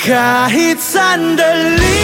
Kahit sandali.